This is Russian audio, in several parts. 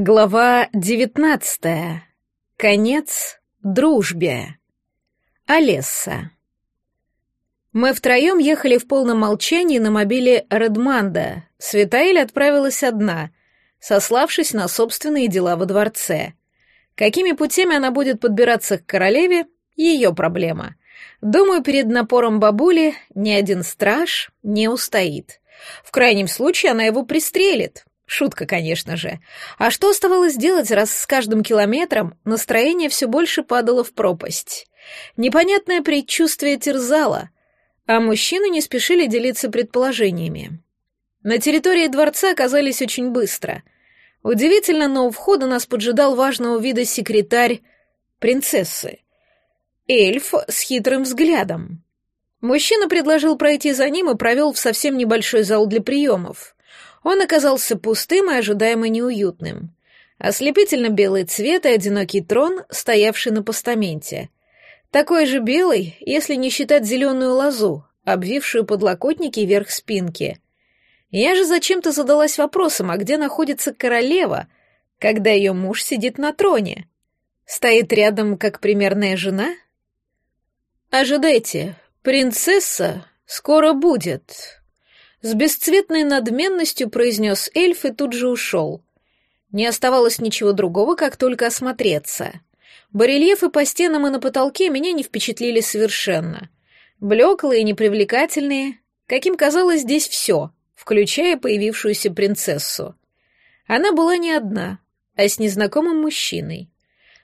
Глава девятнадцатая. Конец дружбе. Олесса. Мы втроем ехали в полном молчании на мобиле Редманда. Светаэль отправилась одна, сославшись на собственные дела во дворце. Какими путями она будет подбираться к королеве — ее проблема. Думаю, перед напором бабули ни один страж не устоит. В крайнем случае она его пристрелит, Шутка, конечно же. А что оставалось делать, раз с каждым километром настроение все больше падало в пропасть? Непонятное предчувствие терзало, а мужчины не спешили делиться предположениями. На территории дворца оказались очень быстро. Удивительно, но у входа нас поджидал важного вида секретарь принцессы. Эльф с хитрым взглядом. Мужчина предложил пройти за ним и провел в совсем небольшой зал для приемов — он оказался пустым и ожидаемо неуютным. Ослепительно белый цвет и одинокий трон, стоявший на постаменте. Такой же белый, если не считать зеленую лозу, обвившую подлокотники вверх спинки. Я же зачем-то задалась вопросом, а где находится королева, когда ее муж сидит на троне? Стоит рядом, как примерная жена? «Ожидайте, принцесса скоро будет», с бесцветной надменностью произнес эльф и тут же ушел. Не оставалось ничего другого, как только осмотреться. Барельефы по стенам и на потолке меня не впечатлили совершенно. Блеклые, непривлекательные, каким казалось здесь все, включая появившуюся принцессу. Она была не одна, а с незнакомым мужчиной.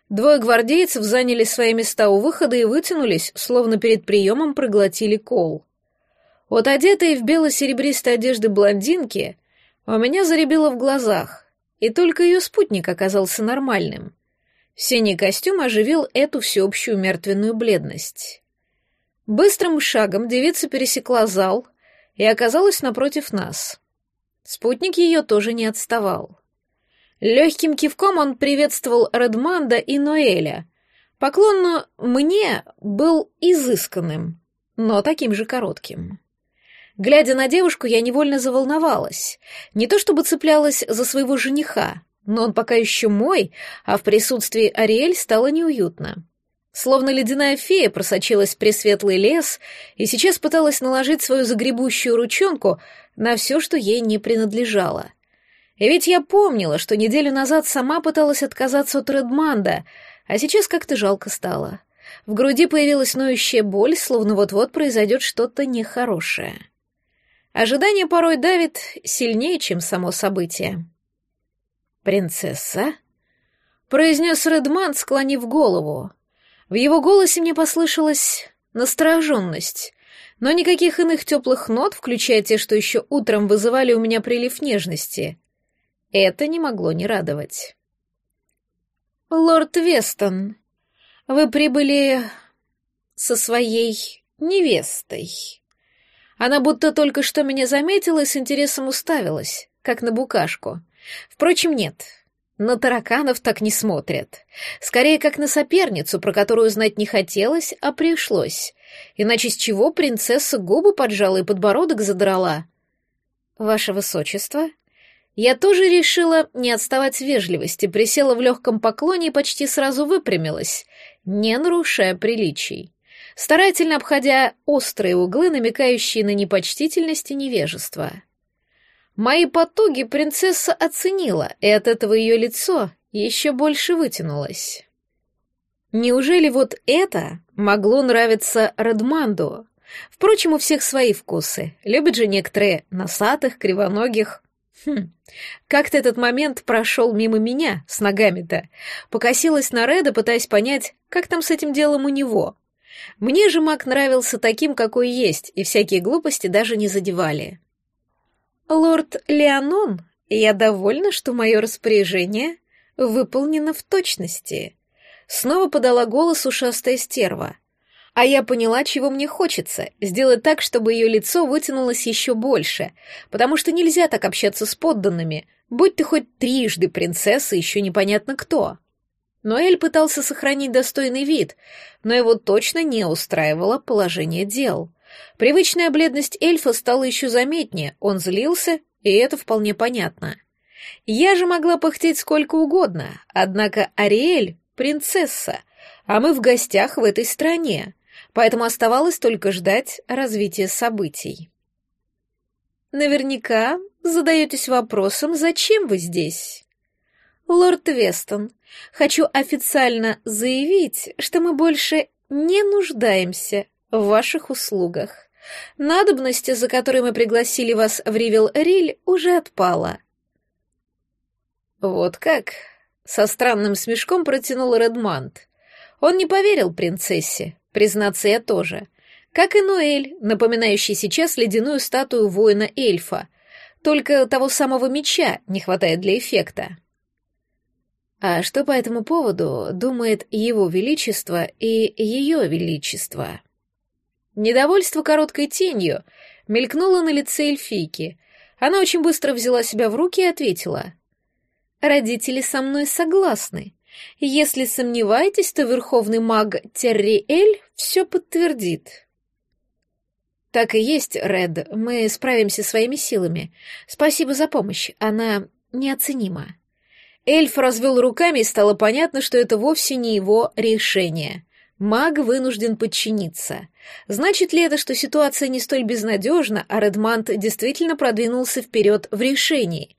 Двое гвардейцев заняли свои места у выхода и вытянулись, словно перед приемом проглотили кол. Вот одетые в бело-серебристой одежды блондинки у меня заребило в глазах, и только ее спутник оказался нормальным. Синий костюм оживил эту всеобщую мертвенную бледность. Быстрым шагом девица пересекла зал и оказалась напротив нас. Спутник ее тоже не отставал. Легким кивком он приветствовал Редманда и Ноэля. Поклон мне был изысканным, но таким же коротким. Глядя на девушку, я невольно заволновалась. Не то чтобы цеплялась за своего жениха, но он пока еще мой, а в присутствии Ариэль стало неуютно. Словно ледяная фея просочилась в пресветлый лес и сейчас пыталась наложить свою загребущую ручонку на все, что ей не принадлежало. И ведь я помнила, что неделю назад сама пыталась отказаться от Редманда, а сейчас как-то жалко стало. В груди появилась ноющая боль, словно вот-вот произойдет что-то нехорошее. Ожидание порой давит сильнее, чем само событие. «Принцесса?» — произнес Редман, склонив голову. В его голосе мне послышалась настороженность, но никаких иных теплых нот, включая те, что еще утром вызывали у меня прилив нежности. Это не могло не радовать. «Лорд Вестон, вы прибыли со своей невестой?» Она будто только что меня заметила и с интересом уставилась, как на букашку. Впрочем, нет. На тараканов так не смотрят. Скорее, как на соперницу, про которую знать не хотелось, а пришлось. Иначе с чего принцесса губы поджала и подбородок задрала? «Ваше высочество?» Я тоже решила не отставать вежливости, присела в легком поклоне и почти сразу выпрямилась, не нарушая приличий старательно обходя острые углы, намекающие на непочтительность и невежество. Мои потуги принцесса оценила, и от этого ее лицо еще больше вытянулось. Неужели вот это могло нравиться Редманду? Впрочем, у всех свои вкусы. Любят же некоторые носатых, кривоногих. Хм, как-то этот момент прошел мимо меня с ногами-то. Покосилась на Реда, пытаясь понять, как там с этим делом у него. Мне же маг нравился таким, какой есть, и всякие глупости даже не задевали. «Лорд Леонон, я довольна, что мое распоряжение выполнено в точности», — снова подала голос ушастая стерва. А я поняла, чего мне хочется, сделать так, чтобы ее лицо вытянулось еще больше, потому что нельзя так общаться с подданными, будь ты хоть трижды принцесса, еще непонятно кто. Ноэль пытался сохранить достойный вид, но его точно не устраивало положение дел. Привычная бледность эльфа стала еще заметнее, он злился, и это вполне понятно. Я же могла пыхтеть сколько угодно, однако Ариэль — принцесса, а мы в гостях в этой стране, поэтому оставалось только ждать развития событий. Наверняка задаетесь вопросом, зачем вы здесь? Лорд Вестон, хочу официально заявить, что мы больше не нуждаемся в ваших услугах. Надобность, за которой мы пригласили вас в Ривел-Риль, уже отпала. Вот как? Со странным смешком протянул Редмант. Он не поверил принцессе, признаться я тоже. Как и Ноэль, напоминающий сейчас ледяную статую воина-эльфа. Только того самого меча не хватает для эффекта. А что по этому поводу думает Его Величество и Ее Величество? Недовольство короткой тенью мелькнуло на лице эльфийки. Она очень быстро взяла себя в руки и ответила. «Родители со мной согласны. Если сомневаетесь, то верховный маг Терриэль все подтвердит. Так и есть, Ред, мы справимся своими силами. Спасибо за помощь, она неоценима. Эльф развел руками, и стало понятно, что это вовсе не его решение. Маг вынужден подчиниться. Значит ли это, что ситуация не столь безнадежна, а Редмант действительно продвинулся вперед в решении?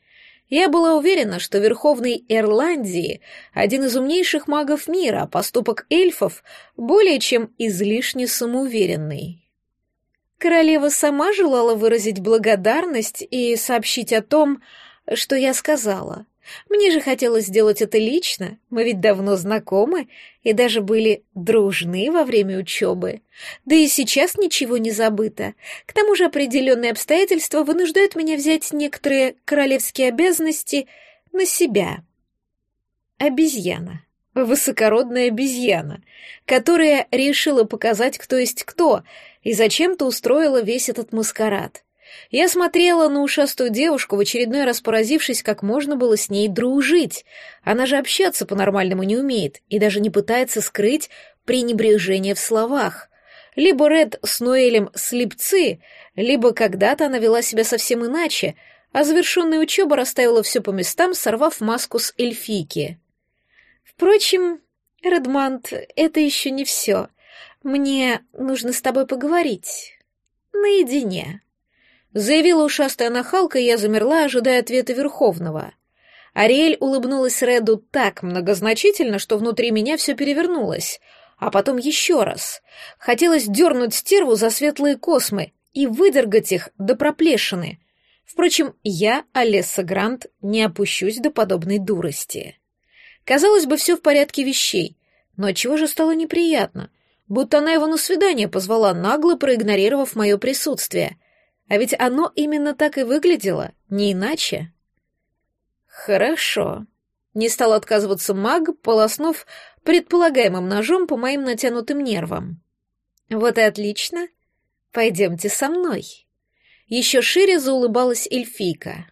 Я была уверена, что Верховный Ирландии — один из умнейших магов мира, а поступок эльфов более чем излишне самоуверенный. Королева сама желала выразить благодарность и сообщить о том, что я сказала. Мне же хотелось сделать это лично, мы ведь давно знакомы и даже были дружны во время учебы. Да и сейчас ничего не забыто. К тому же определенные обстоятельства вынуждают меня взять некоторые королевские обязанности на себя. Обезьяна. Высокородная обезьяна, которая решила показать, кто есть кто, и зачем-то устроила весь этот маскарад. Я смотрела на ушастую девушку, в очередной раз поразившись, как можно было с ней дружить. Она же общаться по-нормальному не умеет и даже не пытается скрыть пренебрежение в словах. Либо Ред с Ноэлем слепцы, либо когда-то она вела себя совсем иначе, а завершенная учеба расставила все по местам, сорвав маску с эльфийки. Впрочем, Редмант, это еще не все. Мне нужно с тобой поговорить. Наедине. Заявила ушастая нахалка, и я замерла, ожидая ответа Верховного. Ариэль улыбнулась Реду так многозначительно, что внутри меня все перевернулось. А потом еще раз. Хотелось дернуть стерву за светлые космы и выдергать их до проплешины. Впрочем, я, Олесса Грант, не опущусь до подобной дурости. Казалось бы, все в порядке вещей, но чего же стало неприятно? Будто она его на свидание позвала, нагло проигнорировав мое присутствие — а ведь оно именно так и выглядело, не иначе. Хорошо. Не стал отказываться маг, полоснув предполагаемым ножом по моим натянутым нервам. Вот и отлично. Пойдемте со мной. Еще шире заулыбалась эльфийка.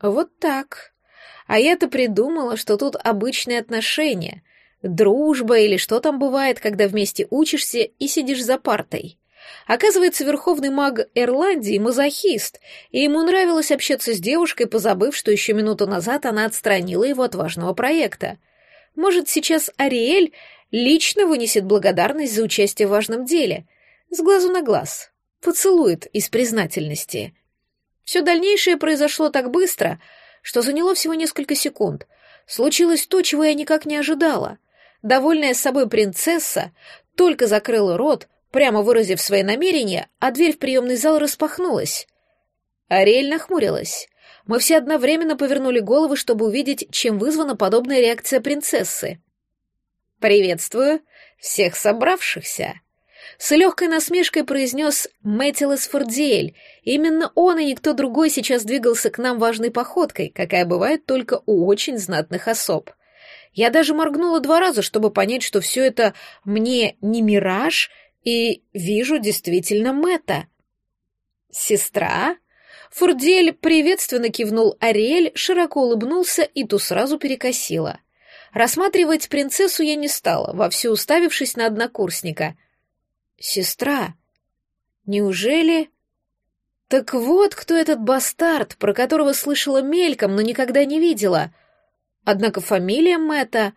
Вот так. А я-то придумала, что тут обычные отношения, дружба или что там бывает, когда вместе учишься и сидишь за партой. Оказывается, верховный маг Ирландии — мазохист, и ему нравилось общаться с девушкой, позабыв, что еще минуту назад она отстранила его от важного проекта. Может, сейчас Ариэль лично вынесет благодарность за участие в важном деле, с глазу на глаз, поцелует из признательности. Все дальнейшее произошло так быстро, что заняло всего несколько секунд. Случилось то, чего я никак не ожидала. Довольная собой принцесса только закрыла рот, прямо выразив свои намерения, а дверь в приемный зал распахнулась. Ариэль нахмурилась. Мы все одновременно повернули головы, чтобы увидеть, чем вызвана подобная реакция принцессы. «Приветствую всех собравшихся!» С легкой насмешкой произнес Мэтилес Фордиэль. Именно он и никто другой сейчас двигался к нам важной походкой, какая бывает только у очень знатных особ. Я даже моргнула два раза, чтобы понять, что все это мне не мираж и вижу действительно Мэтта. Сестра? Фурдель приветственно кивнул Ариэль, широко улыбнулся и ту сразу перекосила. Рассматривать принцессу я не стала, вовсю уставившись на однокурсника. Сестра? Неужели... Так вот, кто этот бастард, про которого слышала мельком, но никогда не видела. Однако фамилия Мэтта...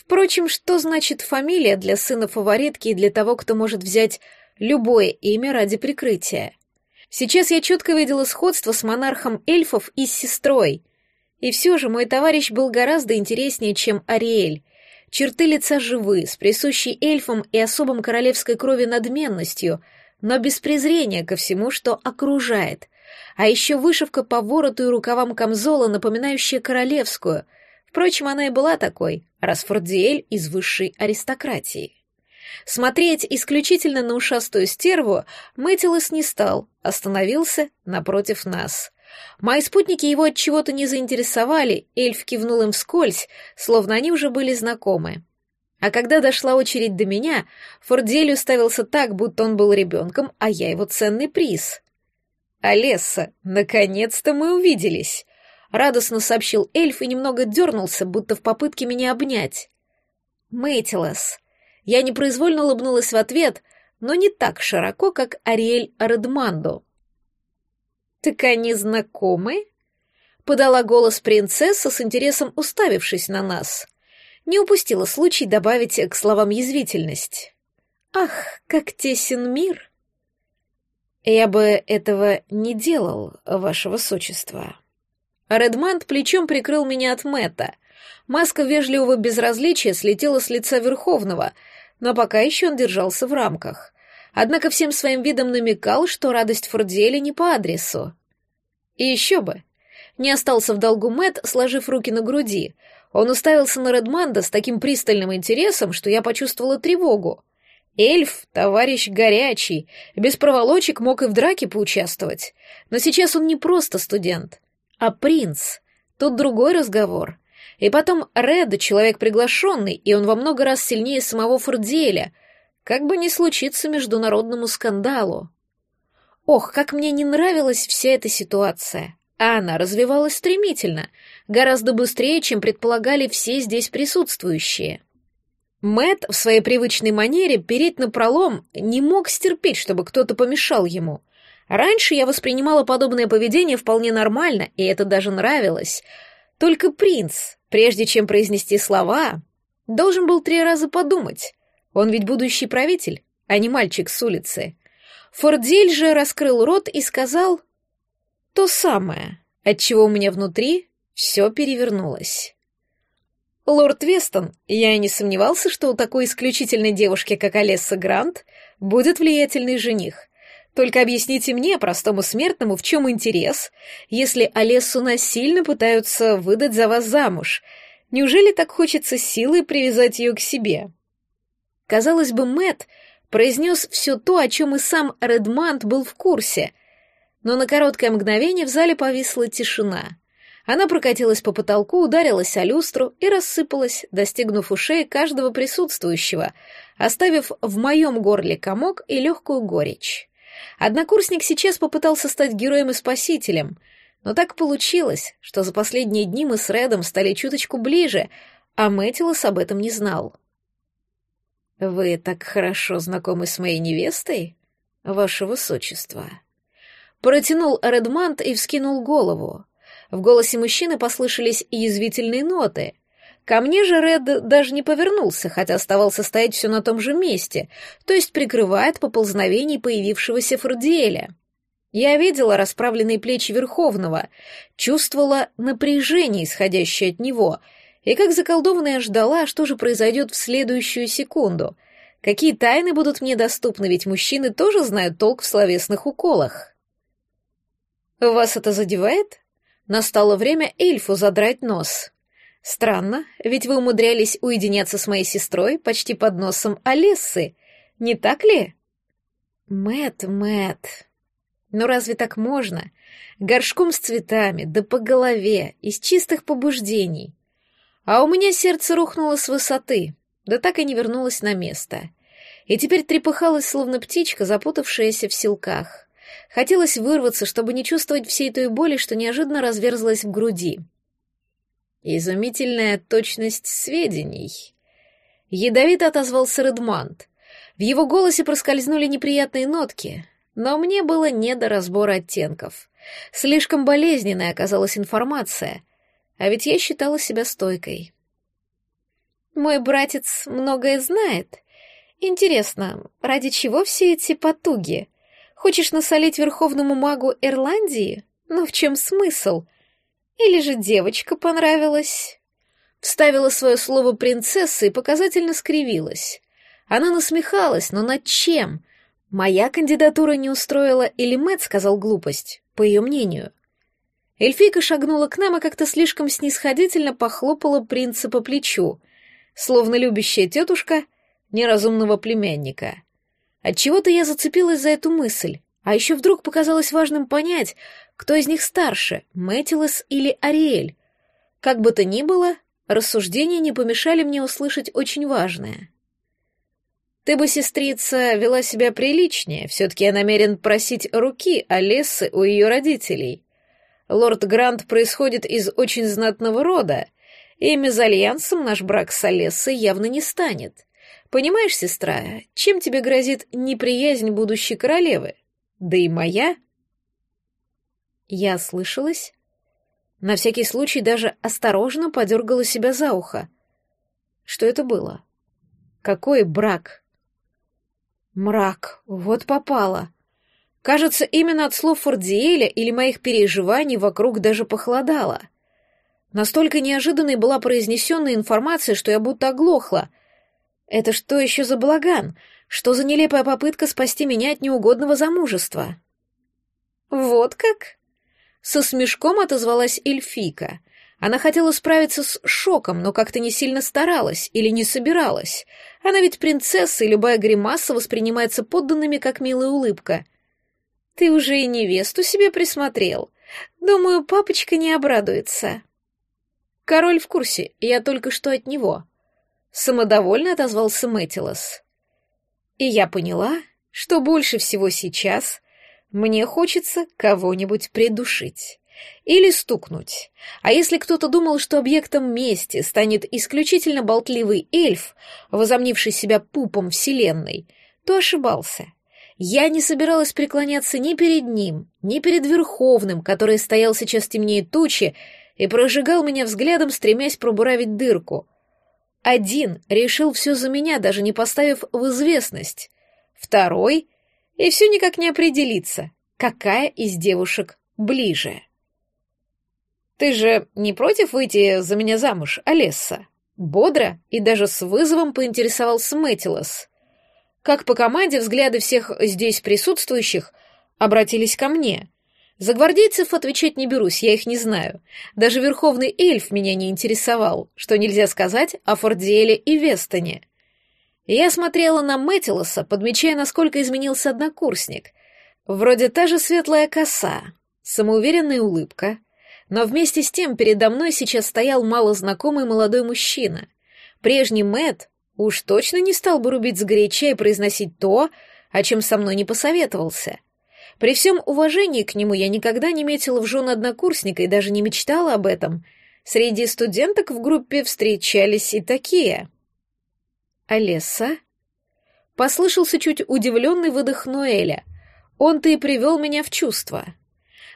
Впрочем, что значит фамилия для сына фаворитки и для того, кто может взять любое имя ради прикрытия? Сейчас я четко видела сходство с монархом эльфов и с сестрой. И все же мой товарищ был гораздо интереснее, чем Ариэль. Черты лица живы, с присущей эльфам и особым королевской крови надменностью, но без презрения ко всему, что окружает. А еще вышивка по вороту и рукавам камзола, напоминающая королевскую. Впрочем, она и была такой, раз Фордиэль из высшей аристократии. Смотреть исключительно на ушастую стерву Мэтилос не стал, остановился напротив нас. Мои спутники его от чего-то не заинтересовали, эльф кивнул им вскользь, словно они уже были знакомы. А когда дошла очередь до меня, Фордель уставился так, будто он был ребенком, а я его ценный приз. «Алесса, наконец-то мы увиделись!» — радостно сообщил эльф и немного дернулся, будто в попытке меня обнять. «Мэтилос». Я непроизвольно улыбнулась в ответ, но не так широко, как Ариэль Редманду. «Так они знакомы?» — подала голос принцесса с интересом уставившись на нас. Не упустила случай добавить к словам язвительность. «Ах, как тесен мир!» «Я бы этого не делал, ваше высочество». Редманд плечом прикрыл меня от Мэтта. Маска вежливого безразличия слетела с лица Верховного, но пока еще он держался в рамках однако всем своим видом намекал, что радость Фордиэля не по адресу. И еще бы. Не остался в долгу Мэт, сложив руки на груди. Он уставился на Редманда с таким пристальным интересом, что я почувствовала тревогу. Эльф — товарищ горячий, без проволочек мог и в драке поучаствовать. Но сейчас он не просто студент, а принц. Тут другой разговор. И потом Ред — человек приглашенный, и он во много раз сильнее самого Фордиэля — как бы ни случиться международному скандалу. Ох, как мне не нравилась вся эта ситуация. А она развивалась стремительно, гораздо быстрее, чем предполагали все здесь присутствующие. Мэт в своей привычной манере переть на пролом не мог стерпеть, чтобы кто-то помешал ему. Раньше я воспринимала подобное поведение вполне нормально, и это даже нравилось. Только принц, прежде чем произнести слова, должен был три раза подумать, он ведь будущий правитель, а не мальчик с улицы. Фордиль же раскрыл рот и сказал то самое, отчего у меня внутри все перевернулось. Лорд Вестон, я и не сомневался, что у такой исключительной девушки, как Олесса Грант, будет влиятельный жених. Только объясните мне, простому смертному, в чем интерес, если Олессу насильно пытаются выдать за вас замуж. Неужели так хочется силой привязать ее к себе? Казалось бы, Мэт произнес все то, о чем и сам Редмант был в курсе, но на короткое мгновение в зале повисла тишина. Она прокатилась по потолку, ударилась о люстру и рассыпалась, достигнув ушей каждого присутствующего, оставив в моем горле комок и легкую горечь. Однокурсник сейчас попытался стать героем и спасителем, но так получилось, что за последние дни мы с Редом стали чуточку ближе, а Мэтилос об этом не знал. «Вы так хорошо знакомы с моей невестой, ваше высочество?» Протянул Редмант и вскинул голову. В голосе мужчины послышались язвительные ноты. Ко мне же Ред даже не повернулся, хотя оставался стоять все на том же месте, то есть прикрывает поползновений появившегося Фордиэля. Я видела расправленные плечи Верховного, чувствовала напряжение, исходящее от него — и как заколдованная ждала, что же произойдет в следующую секунду. Какие тайны будут мне доступны, ведь мужчины тоже знают толк в словесных уколах. «Вас это задевает?» Настало время эльфу задрать нос. Странно, ведь вы умудрялись уединяться с моей сестрой почти под носом Олессы, не так ли? Мэт, Мэт. Ну разве так можно? Горшком с цветами, да по голове, из чистых побуждений. А у меня сердце рухнуло с высоты, да так и не вернулось на место. И теперь трепыхалась, словно птичка, запутавшаяся в силках. Хотелось вырваться, чтобы не чувствовать всей той боли, что неожиданно разверзлась в груди. Изумительная точность сведений. Ядовито отозвался Редмант. В его голосе проскользнули неприятные нотки. Но мне было не до разбора оттенков. Слишком болезненной оказалась информация, а ведь я считала себя стойкой. Мой братец многое знает. Интересно, ради чего все эти потуги? Хочешь насолить верховному магу Ирландии? Но в чем смысл? Или же девочка понравилась? Вставила свое слово принцесса и показательно скривилась. Она насмехалась, но над чем? Моя кандидатура не устроила или Мэтт сказал глупость, по ее мнению. Эльфийка шагнула к нам и как-то слишком снисходительно похлопала принца по плечу, словно любящая тетушка неразумного племянника. Отчего-то я зацепилась за эту мысль, а еще вдруг показалось важным понять, кто из них старше, Мэтилос или Ариэль. Как бы то ни было, рассуждения не помешали мне услышать очень важное. «Ты бы, сестрица, вела себя приличнее, все-таки я намерен просить руки Олессы у ее родителей», Лорд Грант происходит из очень знатного рода, и мезальянсом наш брак с Олессой явно не станет. Понимаешь, сестра, чем тебе грозит неприязнь будущей королевы? Да и моя. Я слышалась. На всякий случай даже осторожно подергала себя за ухо. Что это было? Какой брак? Мрак, вот попало. Кажется, именно от слов Фордиэля или моих переживаний вокруг даже похолодало. Настолько неожиданной была произнесенная информация, что я будто оглохла. Это что еще за балаган? Что за нелепая попытка спасти меня от неугодного замужества? Вот как? Со смешком отозвалась эльфийка. Она хотела справиться с шоком, но как-то не сильно старалась или не собиралась. Она ведь принцесса, и любая гримаса воспринимается подданными как милая улыбка. Ты уже и невесту себе присмотрел. Думаю, папочка не обрадуется. Король в курсе, я только что от него. Самодовольно отозвался Мэтилос. И я поняла, что больше всего сейчас мне хочется кого-нибудь придушить. Или стукнуть. А если кто-то думал, что объектом мести станет исключительно болтливый эльф, возомнивший себя пупом вселенной, то ошибался. Я не собиралась преклоняться ни перед ним, ни перед Верховным, который стоял сейчас темнее тучи и прожигал меня взглядом, стремясь пробуравить дырку. Один решил все за меня, даже не поставив в известность. Второй — и все никак не определиться, какая из девушек ближе. «Ты же не против выйти за меня замуж, Олесса?» Бодро и даже с вызовом поинтересовался Мэтилос. Как по команде взгляды всех здесь присутствующих обратились ко мне. За гвардейцев отвечать не берусь, я их не знаю. Даже верховный эльф меня не интересовал, что нельзя сказать о Фордиэле и Вестоне. Я смотрела на Мэтилоса, подмечая, насколько изменился однокурсник. Вроде та же светлая коса, самоуверенная улыбка, но вместе с тем передо мной сейчас стоял малознакомый молодой мужчина. Прежний Мэт Уж точно не стал бы рубить с горяча и произносить то, о чем со мной не посоветовался. При всем уважении к нему я никогда не метила в жены однокурсника и даже не мечтала об этом. Среди студенток в группе встречались и такие. «Олеса?» Послышался чуть удивленный выдох Ноэля. Он-то и привел меня в чувство.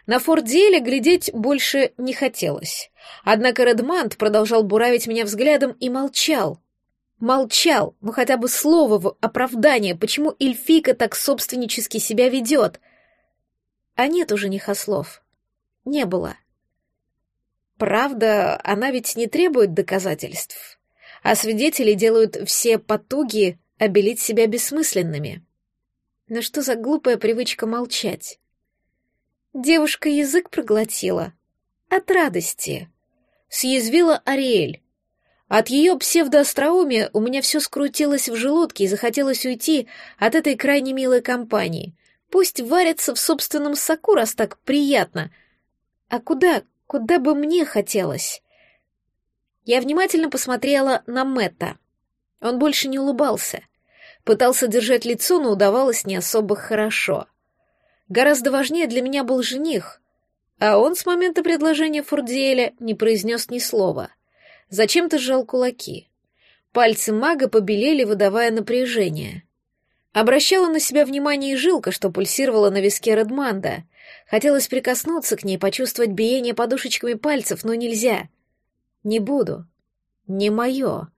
На форделе глядеть больше не хотелось. Однако Редмант продолжал буравить меня взглядом и молчал. Молчал, ну хотя бы слово в оправдание, почему эльфийка так собственнически себя ведет. А нет у жениха слов. Не было. Правда, она ведь не требует доказательств, а свидетели делают все потуги обелить себя бессмысленными. Но что за глупая привычка молчать? Девушка язык проглотила. От радости. Съязвила Ариэль. От ее псевдоостроумия у меня все скрутилось в желудке и захотелось уйти от этой крайне милой компании. Пусть варятся в собственном соку, раз так приятно. А куда, куда бы мне хотелось? Я внимательно посмотрела на Мэтта. Он больше не улыбался. Пытался держать лицо, но удавалось не особо хорошо. Гораздо важнее для меня был жених, а он с момента предложения Фурдиэля не произнес ни слова — Зачем-то сжал кулаки. Пальцы мага побелели, выдавая напряжение. Обращала на себя внимание и жилка, что пульсировала на виске Редманда. Хотелось прикоснуться к ней, почувствовать биение подушечками пальцев, но нельзя. Не буду. Не мое.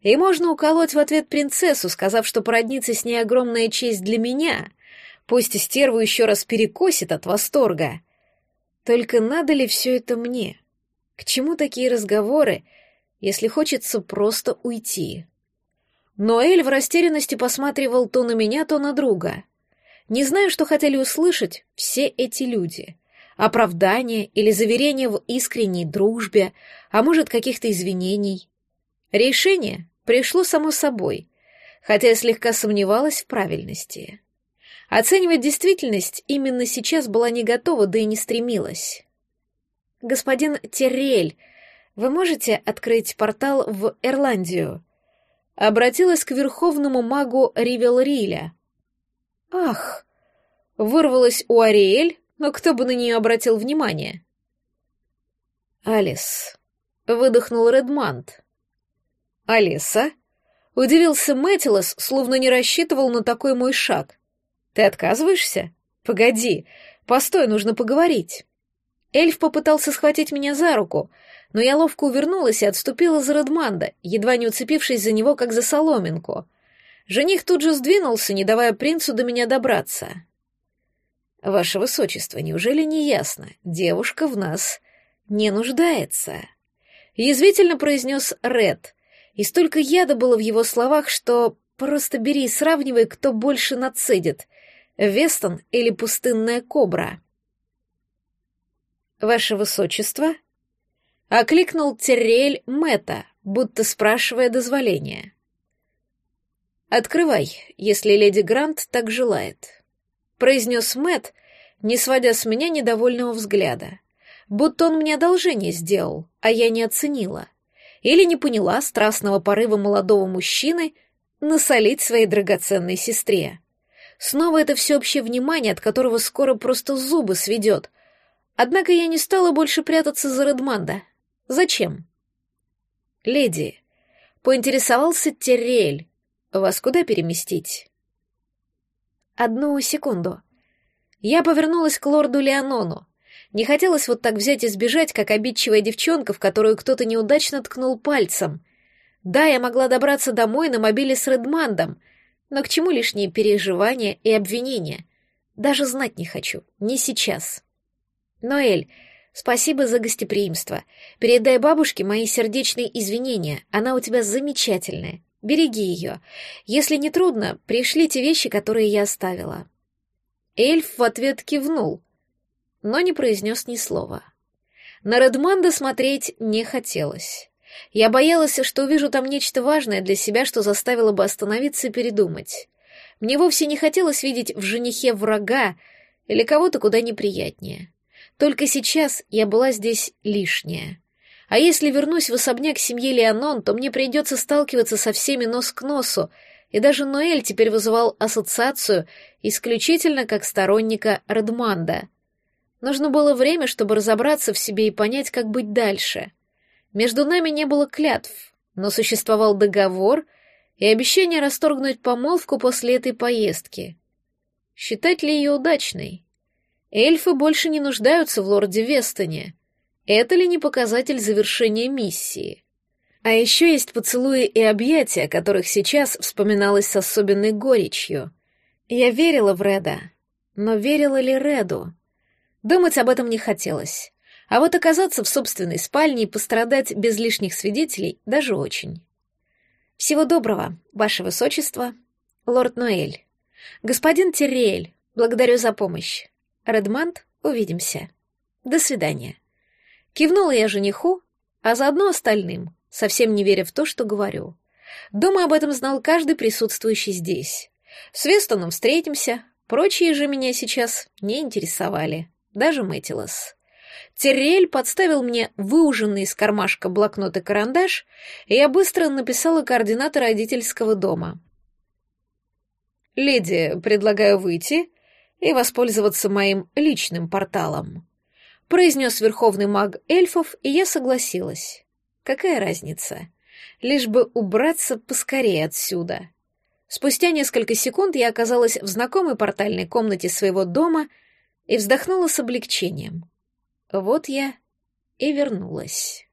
И можно уколоть в ответ принцессу, сказав, что породниться с ней огромная честь для меня. Пусть стерву еще раз перекосит от восторга. Только надо ли все это мне? К чему такие разговоры, если хочется просто уйти? Но Эль в растерянности посматривал то на меня, то на друга. Не знаю, что хотели услышать все эти люди. Оправдание или заверение в искренней дружбе, а может, каких-то извинений. Решение пришло само собой, хотя я слегка сомневалась в правильности. Оценивать действительность именно сейчас была не готова, да и не стремилась. «Господин Террель, вы можете открыть портал в Ирландию?» Обратилась к верховному магу Ривелриля. «Ах!» — вырвалась у Ариэль, но кто бы на нее обратил внимание? «Алис», — выдохнул Редмант. «Алиса?» — удивился Мэтилос, словно не рассчитывал на такой мой шаг. «Ты отказываешься? Погоди, постой, нужно поговорить». Эльф попытался схватить меня за руку, но я ловко увернулась и отступила за Редманда, едва не уцепившись за него, как за соломинку. Жених тут же сдвинулся, не давая принцу до меня добраться. «Ваше высочество, неужели не ясно? Девушка в нас не нуждается», — язвительно произнес Ред, и столько яда было в его словах, что просто бери и сравнивай, кто больше нацедит — Вестон или пустынная кобра. «Ваше высочество?» — окликнул Террель Мэтта, будто спрашивая дозволения. «Открывай, если леди Грант так желает», — произнес Мэт, не сводя с меня недовольного взгляда, будто он мне одолжение сделал, а я не оценила, или не поняла страстного порыва молодого мужчины насолить своей драгоценной сестре. Снова это всеобщее внимание, от которого скоро просто зубы сведет, Однако я не стала больше прятаться за Редманда. Зачем? Леди, поинтересовался Террель. Вас куда переместить? Одну секунду. Я повернулась к лорду Леонону. Не хотелось вот так взять и сбежать, как обидчивая девчонка, в которую кто-то неудачно ткнул пальцем. Да, я могла добраться домой на мобиле с Редмандом, но к чему лишние переживания и обвинения? Даже знать не хочу, не сейчас. «Ноэль, спасибо за гостеприимство. Передай бабушке мои сердечные извинения. Она у тебя замечательная. Береги ее. Если не трудно, пришлите вещи, которые я оставила». Эльф в ответ кивнул, но не произнес ни слова. На Редманда смотреть не хотелось. Я боялась, что увижу там нечто важное для себя, что заставило бы остановиться и передумать. Мне вовсе не хотелось видеть в женихе врага или кого-то куда неприятнее. Только сейчас я была здесь лишняя. А если вернусь в особняк семьи Леонон, то мне придется сталкиваться со всеми нос к носу, и даже Ноэль теперь вызывал ассоциацию исключительно как сторонника Редманда. Нужно было время, чтобы разобраться в себе и понять, как быть дальше. Между нами не было клятв, но существовал договор и обещание расторгнуть помолвку после этой поездки. Считать ли ее удачной? Эльфы больше не нуждаются в лорде Вестоне. Это ли не показатель завершения миссии? А еще есть поцелуи и объятия, которых сейчас вспоминалось с особенной горечью. Я верила в Реда, но верила ли Реду? Думать об этом не хотелось. А вот оказаться в собственной спальне и пострадать без лишних свидетелей даже очень. Всего доброго, ваше высочество, лорд Ноэль. Господин Терриэль, благодарю за помощь. Редмант, увидимся. До свидания. Кивнула я жениху, а заодно остальным, совсем не веря в то, что говорю. Думаю, об этом знал каждый присутствующий здесь. С Вестоном встретимся, прочие же меня сейчас не интересовали, даже Мэтилос. Терриэль подставил мне выуженный из кармашка блокнот и карандаш, и я быстро написала координаты родительского дома. «Леди, предлагаю выйти и воспользоваться моим личным порталом», — произнес верховный маг эльфов, и я согласилась. Какая разница? Лишь бы убраться поскорее отсюда. Спустя несколько секунд я оказалась в знакомой портальной комнате своего дома и вздохнула с облегчением. Вот я и вернулась.